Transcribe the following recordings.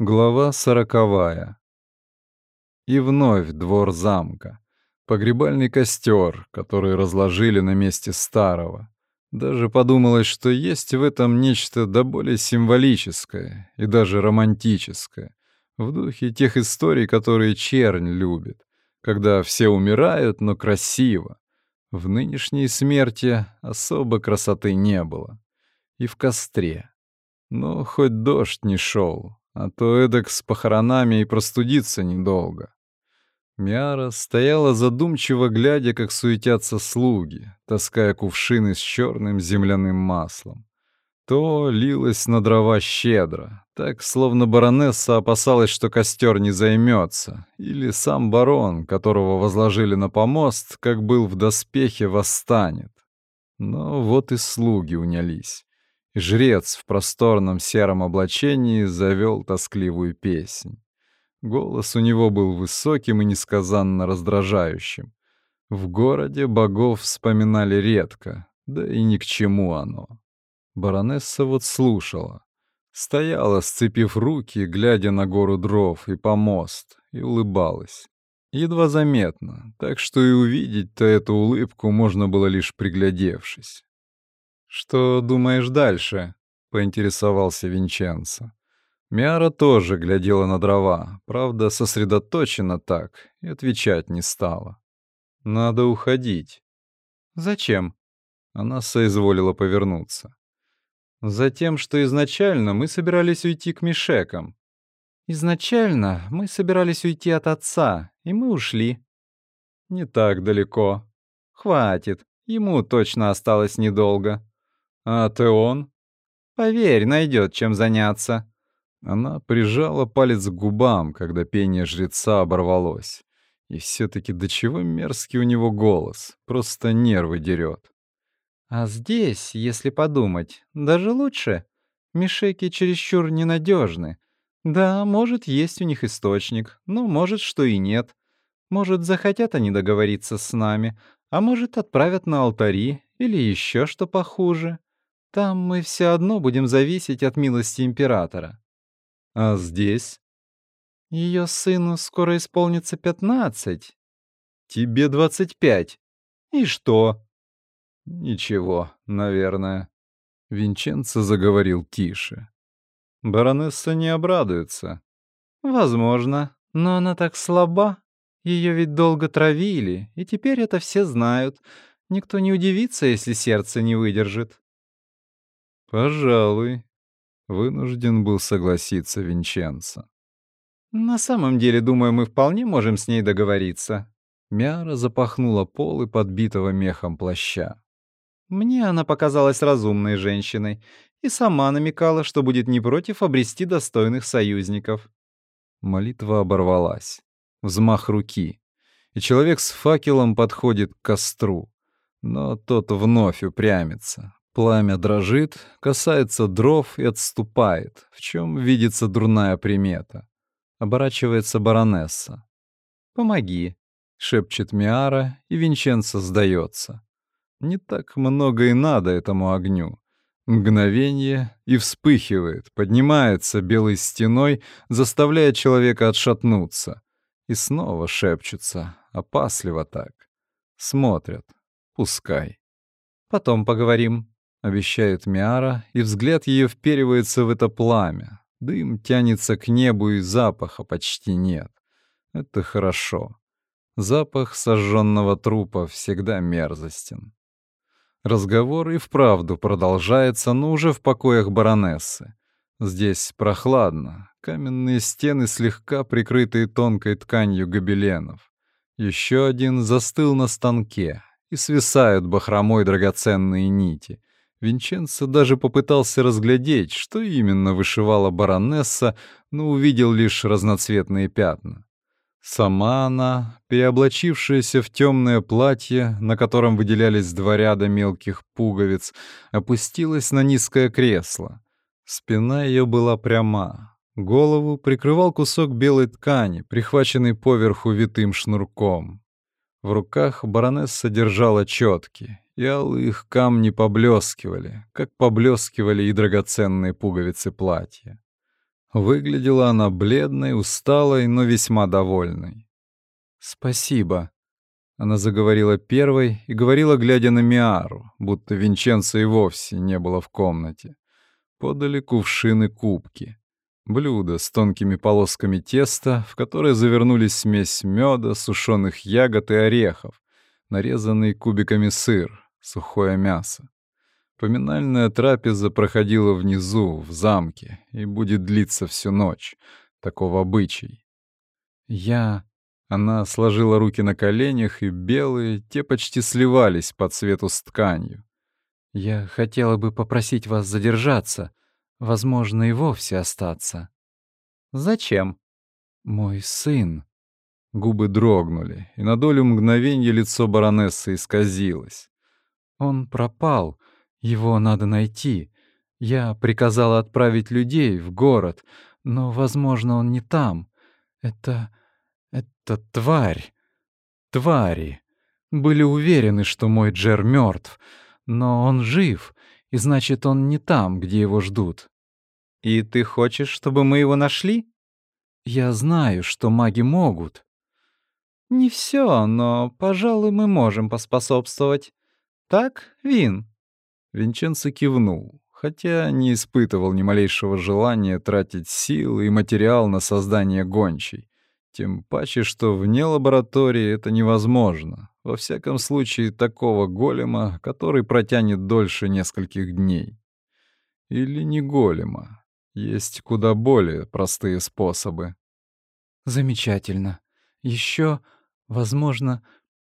Глава сороковая. И вновь двор замка. Погребальный костер, который разложили на месте старого. Даже подумалось, что есть в этом нечто до более символическое и даже романтическое, в духе тех историй, которые чернь любит, когда все умирают, но красиво. В нынешней смерти особо красоты не было. И в костре. Но хоть дождь не шел, а то эдак с похоронами и простудиться недолго. Миара стояла задумчиво, глядя, как суетятся слуги, таская кувшины с черным земляным маслом. То лилось на дрова щедро, так, словно баронесса опасалась, что костер не займется, или сам барон, которого возложили на помост, как был в доспехе, восстанет. Но вот и слуги унялись. Жрец в просторном сером облачении завел тоскливую песнь. Голос у него был высоким и несказанно раздражающим. В городе богов вспоминали редко, да и ни к чему оно. Баронесса вот слушала. Стояла, сцепив руки, глядя на гору дров и помост, и улыбалась. Едва заметно, так что и увидеть-то эту улыбку можно было лишь приглядевшись. «Что думаешь дальше?» — поинтересовался Винченцо. Миара тоже глядела на дрова, правда, сосредоточена так, и отвечать не стала. «Надо уходить». «Зачем?» Она соизволила повернуться. «Затем, что изначально мы собирались уйти к Мишекам. Изначально мы собирались уйти от отца, и мы ушли». «Не так далеко. Хватит, ему точно осталось недолго». А Теон? Поверь, найдет чем заняться. Она прижала палец к губам, когда пение жреца оборвалось. И все-таки до чего мерзкий у него голос, просто нервы дерет. А здесь, если подумать, даже лучше. Мишеки чересчур ненадежны. Да, может, есть у них источник, но может, что и нет. Может, захотят они договориться с нами, а может, отправят на алтари или еще что похуже. Там мы все одно будем зависеть от милости императора. А здесь? Ее сыну скоро исполнится пятнадцать. Тебе двадцать пять. И что? Ничего, наверное. Винченцо заговорил тише. Баронесса не обрадуется. Возможно, но она так слаба. Ее ведь долго травили, и теперь это все знают. Никто не удивится, если сердце не выдержит. «Пожалуй», — вынужден был согласиться Винченцо. «На самом деле, думаю, мы вполне можем с ней договориться». Мяра запахнула полы подбитого мехом плаща. «Мне она показалась разумной женщиной и сама намекала, что будет не против обрести достойных союзников». Молитва оборвалась. Взмах руки. И человек с факелом подходит к костру. Но тот вновь упрямится, Пламя дрожит, касается дров и отступает, в чем видится дурная примета. Оборачивается баронесса. «Помоги», — шепчет Миара, и Винченцо сдается. Не так много и надо этому огню. Мгновение и вспыхивает, поднимается белой стеной, заставляя человека отшатнуться. И снова шепчутся, опасливо так. Смотрят. Пускай. Потом поговорим. — обещает Миара, и взгляд ее вперивается в это пламя. Дым тянется к небу, и запаха почти нет. Это хорошо. Запах сожженного трупа всегда мерзостен. Разговор и вправду продолжается, но уже в покоях баронессы. Здесь прохладно, каменные стены слегка прикрытые тонкой тканью гобеленов. Еще один застыл на станке, и свисают бахромой драгоценные нити — Винченцо даже попытался разглядеть, что именно вышивала баронесса, но увидел лишь разноцветные пятна. Сама она, переоблачившаяся в темное платье, на котором выделялись два ряда мелких пуговиц, опустилась на низкое кресло. Спина ее была пряма. Голову прикрывал кусок белой ткани, прихваченный поверху витым шнурком. В руках баронесса держала четки, и алых камни поблескивали, как поблескивали и драгоценные пуговицы платья. Выглядела она бледной, усталой, но весьма довольной. «Спасибо», — она заговорила первой и говорила, глядя на Миару, будто Винченца и вовсе не было в комнате. Подали кувшины кубки. Блюдо с тонкими полосками теста, в которое завернули смесь меда, сушеных ягод и орехов, нарезанный кубиками сыр, сухое мясо. Поминальная трапеза проходила внизу, в замке, и будет длиться всю ночь. Таков обычай. Я... Она сложила руки на коленях, и белые, те почти сливались по цвету с тканью. Я хотела бы попросить вас задержаться, возможно, и вовсе остаться. Зачем? Мой сын. Губы дрогнули, и на долю мгновенья лицо баронессы исказилось. Он пропал, его надо найти. Я приказала отправить людей в город, но, возможно, он не там. Это... это тварь. Твари. Были уверены, что мой Джер мертв, но он жив, и значит, он не там, где его ждут. И ты хочешь, чтобы мы его нашли? Я знаю, что маги могут. Не все, но, пожалуй, мы можем поспособствовать. Так, Вин? Винченцо кивнул, хотя не испытывал ни малейшего желания тратить силы и материал на создание гончей. Тем паче, что вне лаборатории это невозможно. Во всяком случае, такого голема, который протянет дольше нескольких дней. Или не голема. Есть куда более простые способы. Замечательно. Еще, возможно,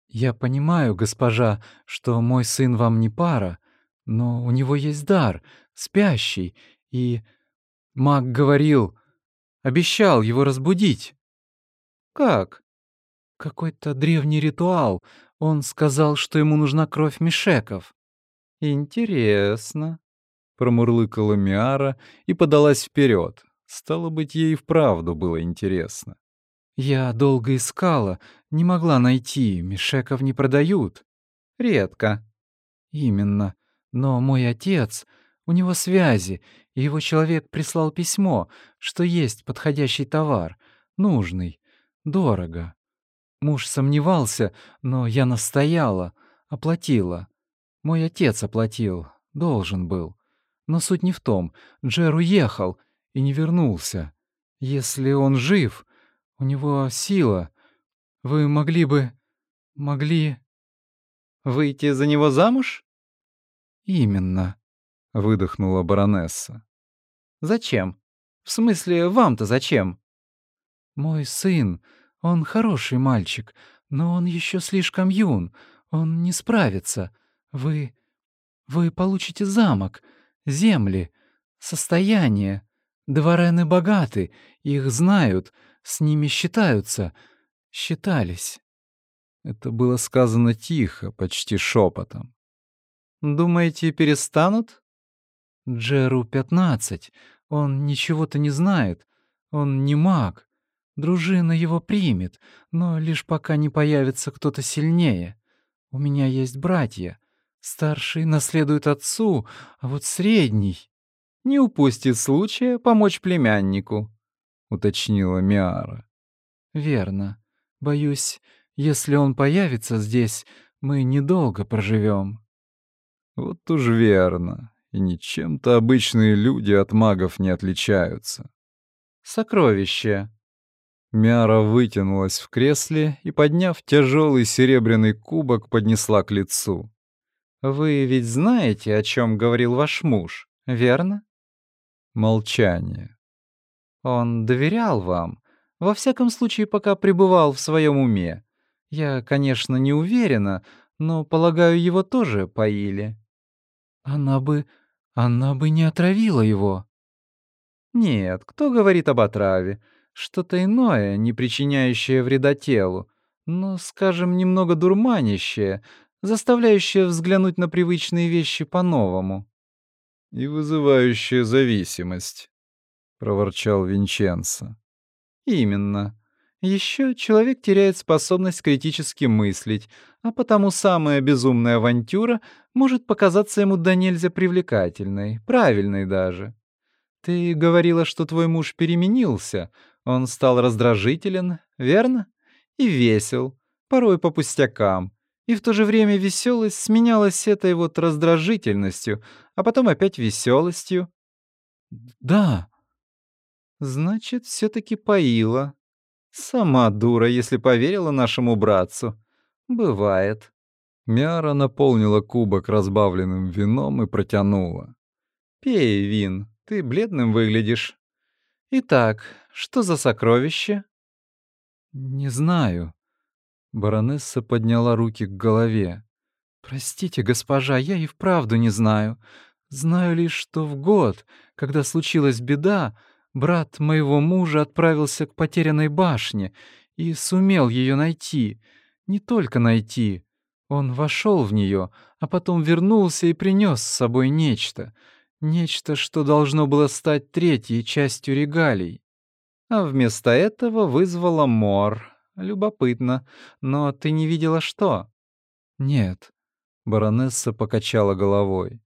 я понимаю, госпожа, что мой сын вам не пара, но у него есть дар, спящий, и... Маг говорил, обещал его разбудить. Как? Какой-то древний ритуал. Он сказал, что ему нужна кровь мишеков. Интересно. Промурлыкала Миара и подалась вперед. Стало быть, ей вправду было интересно. Я долго искала, не могла найти, мишеков не продают. Редко. Именно. Но мой отец, у него связи, и его человек прислал письмо, что есть подходящий товар, нужный, дорого. Муж сомневался, но я настояла, оплатила. Мой отец оплатил, должен был. Но суть не в том, Джер уехал и не вернулся. Если он жив, у него сила. Вы могли бы... могли... Выйти за него замуж? «Именно», — выдохнула баронесса. «Зачем? В смысле, вам-то зачем?» «Мой сын, он хороший мальчик, но он еще слишком юн, он не справится. Вы... вы получите замок, земли, состояние. Дворены богаты, их знают, с ними считаются, считались». Это было сказано тихо, почти шепотом. Думаете, перестанут? Джеру пятнадцать. Он ничего-то не знает. Он не маг. Дружина его примет, но лишь пока не появится кто-то сильнее. У меня есть братья. Старший наследует отцу, а вот средний... Не упустит случая помочь племяннику, — уточнила Миара. Верно. Боюсь, если он появится здесь, мы недолго проживем. Вот уж верно. И ничем-то обычные люди от магов не отличаются. Сокровище. Мяра вытянулась в кресле и, подняв тяжелый серебряный кубок, поднесла к лицу. «Вы ведь знаете, о чем говорил ваш муж, верно?» Молчание. «Он доверял вам, во всяком случае, пока пребывал в своем уме. Я, конечно, не уверена, но, полагаю, его тоже поили». Она бы... она бы не отравила его. Нет, кто говорит об отраве? Что-то иное, не причиняющее вреда телу, но, скажем, немного дурманящее, заставляющее взглянуть на привычные вещи по-новому. «И вызывающее зависимость», — проворчал Винченцо. «Именно. Еще человек теряет способность критически мыслить, а потому самая безумная авантюра может показаться ему до нельзя привлекательной, правильной даже. Ты говорила, что твой муж переменился. Он стал раздражителен, верно? И весел, порой по пустякам. И в то же время веселость сменялась этой вот раздражительностью, а потом опять веселостью. Да. Значит, все таки поила. Сама дура, если поверила нашему братцу. Бывает. Миара наполнила кубок разбавленным вином и протянула. «Пей, Вин, ты бледным выглядишь. Итак, что за сокровище?» «Не знаю». Баронесса подняла руки к голове. «Простите, госпожа, я и вправду не знаю. Знаю лишь, что в год, когда случилась беда, брат моего мужа отправился к потерянной башне и сумел ее найти. Не только найти, он вошел в нее, а потом вернулся и принес с собой нечто. Нечто, что должно было стать третьей частью регалий. А вместо этого вызвало мор. Любопытно. Но ты не видела что? Нет. Баронесса покачала головой.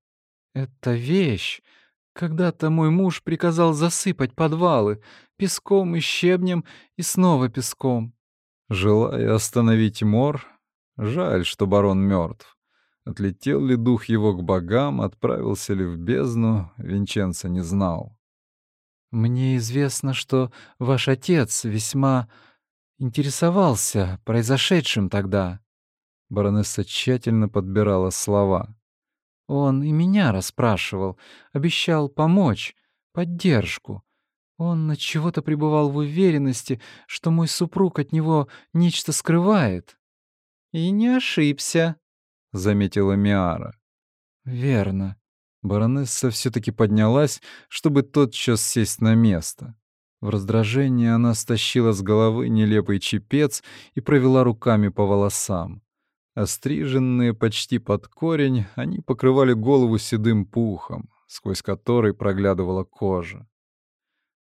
Это вещь. Когда-то мой муж приказал засыпать подвалы песком и щебнем и снова песком. Желая остановить мор, Жаль, что барон мертв. Отлетел ли дух его к богам, отправился ли в бездну, Винченцо не знал. «Мне известно, что ваш отец весьма интересовался произошедшим тогда». Баронесса тщательно подбирала слова. «Он и меня расспрашивал, обещал помочь, поддержку. Он от чего-то пребывал в уверенности, что мой супруг от него нечто скрывает. «И не ошибся», — заметила Миара. «Верно». Баронесса все таки поднялась, чтобы тотчас сесть на место. В раздражении она стащила с головы нелепый чепец и провела руками по волосам. Остриженные почти под корень, они покрывали голову седым пухом, сквозь который проглядывала кожа.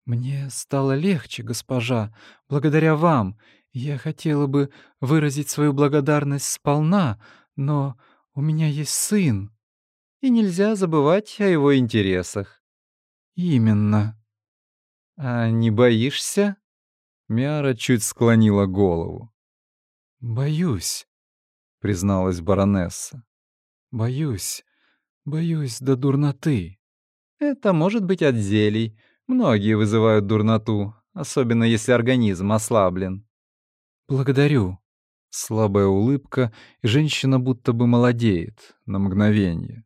«Мне стало легче, госпожа, благодаря вам, я хотела бы выразить свою благодарность сполна, но у меня есть сын, и нельзя забывать о его интересах. Именно. А не боишься? Мяра чуть склонила голову. Боюсь, призналась баронесса. Боюсь, боюсь до дурноты. Это может быть от зелий. Многие вызывают дурноту, особенно если организм ослаблен. «Благодарю». Слабая улыбка, и женщина будто бы молодеет на мгновение.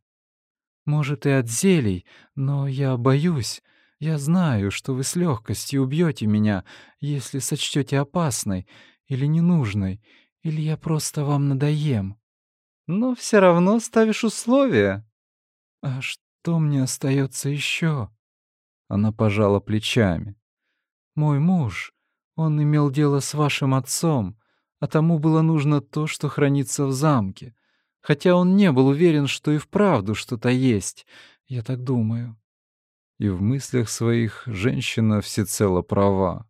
«Может, и от зелий, но я боюсь. Я знаю, что вы с легкостью убьете меня, если сочтете опасной или ненужной, или я просто вам надоем. Но все равно ставишь условия». «А что мне остается еще? Она пожала плечами. «Мой муж он имел дело с вашим отцом, а тому было нужно то, что хранится в замке. Хотя он не был уверен, что и вправду что-то есть, я так думаю. И в мыслях своих женщина всецело права.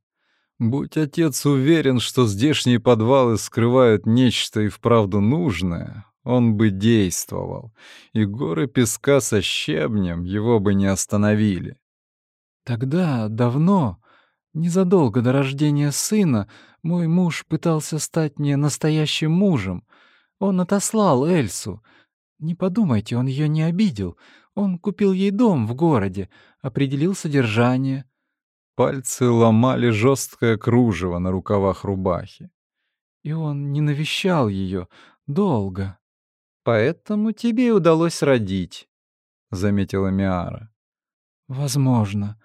Будь отец уверен, что здешние подвалы скрывают нечто и вправду нужное, он бы действовал, и горы песка со щебнем его бы не остановили. Тогда, давно, Незадолго до рождения сына мой муж пытался стать мне настоящим мужем. Он отослал Эльсу. Не подумайте, он ее не обидел. Он купил ей дом в городе, определил содержание. Пальцы ломали жесткое кружево на рукавах рубахи. И он не навещал ее долго. Поэтому тебе удалось родить, заметила Миара. Возможно.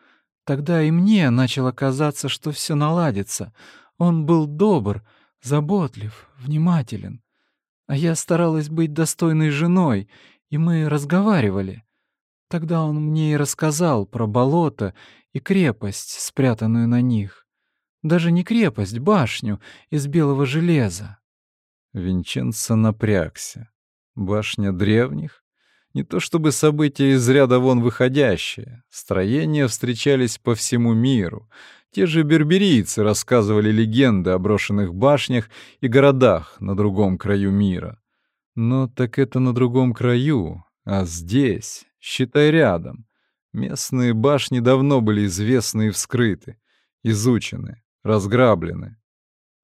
Тогда и мне начало казаться, что все наладится. Он был добр, заботлив, внимателен. А я старалась быть достойной женой, и мы разговаривали. Тогда он мне и рассказал про болото и крепость, спрятанную на них. Даже не крепость, башню из белого железа. Винченцо напрягся. Башня древних? Не то чтобы события из ряда вон выходящие. Строения встречались по всему миру. Те же берберийцы рассказывали легенды о брошенных башнях и городах на другом краю мира. Но так это на другом краю, а здесь, считай рядом. Местные башни давно были известны и вскрыты, изучены, разграблены.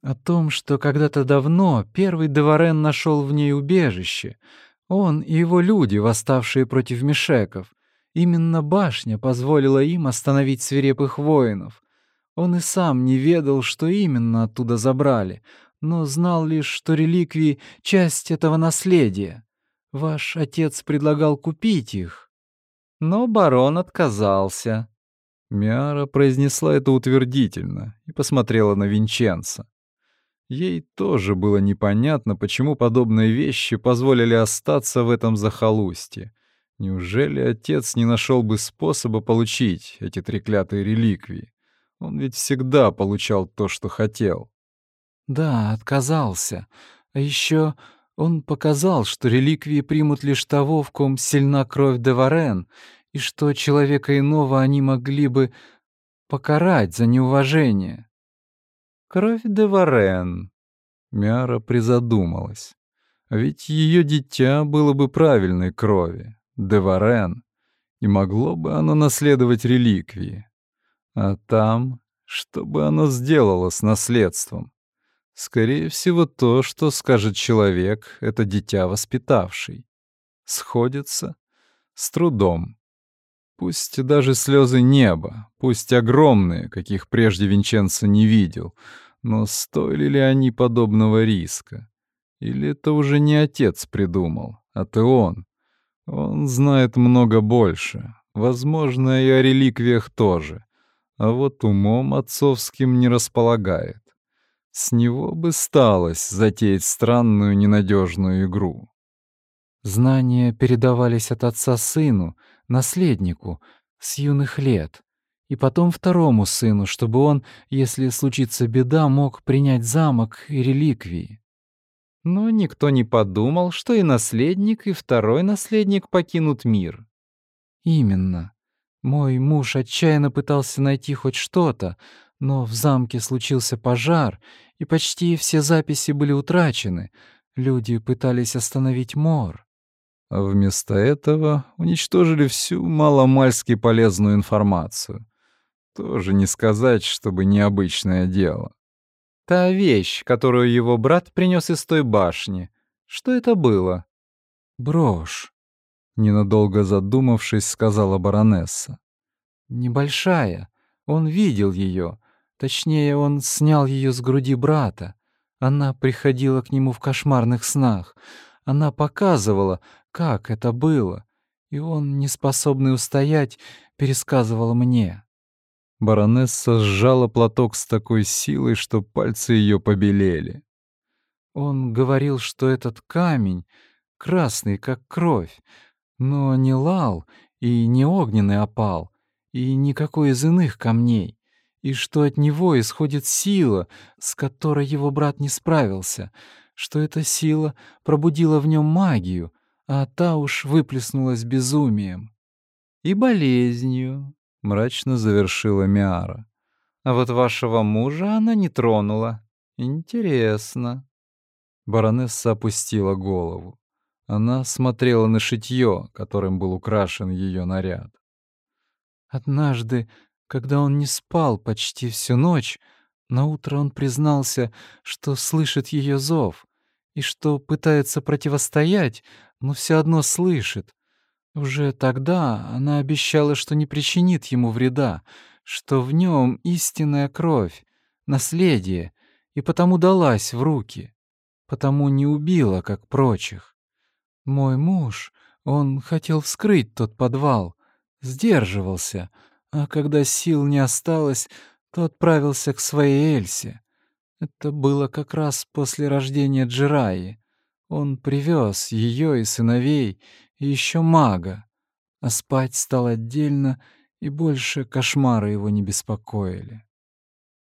О том, что когда-то давно первый Деварен нашел в ней убежище. Он и его люди, восставшие против мешеков. Именно башня позволила им остановить свирепых воинов. Он и сам не ведал, что именно оттуда забрали, но знал лишь, что реликвии — часть этого наследия. Ваш отец предлагал купить их. Но барон отказался. Миара произнесла это утвердительно и посмотрела на Винченца. Ей тоже было непонятно, почему подобные вещи позволили остаться в этом захолустье. Неужели отец не нашел бы способа получить эти треклятые реликвии? Он ведь всегда получал то, что хотел. Да, отказался. А еще он показал, что реликвии примут лишь того, в ком сильна кровь Деварен, и что человека иного они могли бы покарать за неуважение. Кровь Деварен. Мяра призадумалась. Ведь ее дитя было бы правильной крови, Деварен, и могло бы оно наследовать реликвии. А там, что бы оно сделало с наследством? Скорее всего, то, что скажет человек, это дитя воспитавший. Сходится с трудом. Пусть даже слезы неба, пусть огромные, каких прежде Винченцо не видел, но стоили ли они подобного риска? Или это уже не отец придумал, а ты он? Он знает много больше, возможно, и о реликвиях тоже, а вот умом отцовским не располагает. С него бы сталось затеять странную ненадежную игру. Знания передавались от отца сыну, наследнику, с юных лет, и потом второму сыну, чтобы он, если случится беда, мог принять замок и реликвии. Но никто не подумал, что и наследник, и второй наследник покинут мир. Именно. Мой муж отчаянно пытался найти хоть что-то, но в замке случился пожар, и почти все записи были утрачены. Люди пытались остановить мор. А вместо этого уничтожили всю маломальски полезную информацию. Тоже не сказать, чтобы необычное дело. Та вещь, которую его брат принес из той башни. Что это было? Брошь. Ненадолго задумавшись, сказала баронесса. Небольшая. Он видел ее. Точнее, он снял ее с груди брата. Она приходила к нему в кошмарных снах. Она показывала, как это было. И он, неспособный устоять, пересказывал мне. Баронесса сжала платок с такой силой, что пальцы ее побелели. Он говорил, что этот камень красный, как кровь, но не лал и не огненный опал, и никакой из иных камней и что от него исходит сила, с которой его брат не справился, что эта сила пробудила в нем магию, а та уж выплеснулась безумием. И болезнью, — мрачно завершила Миара. А вот вашего мужа она не тронула. Интересно. Баронесса опустила голову. Она смотрела на шитье, которым был украшен ее наряд. Однажды когда он не спал почти всю ночь, на утро он признался, что слышит ее зов и что пытается противостоять, но все одно слышит. Уже тогда она обещала, что не причинит ему вреда, что в нем истинная кровь, наследие, и потому далась в руки, потому не убила, как прочих. Мой муж, он хотел вскрыть тот подвал, сдерживался — а когда сил не осталось, то отправился к своей Эльсе. Это было как раз после рождения Джираи. Он привез ее и сыновей, и еще мага. А спать стал отдельно, и больше кошмары его не беспокоили.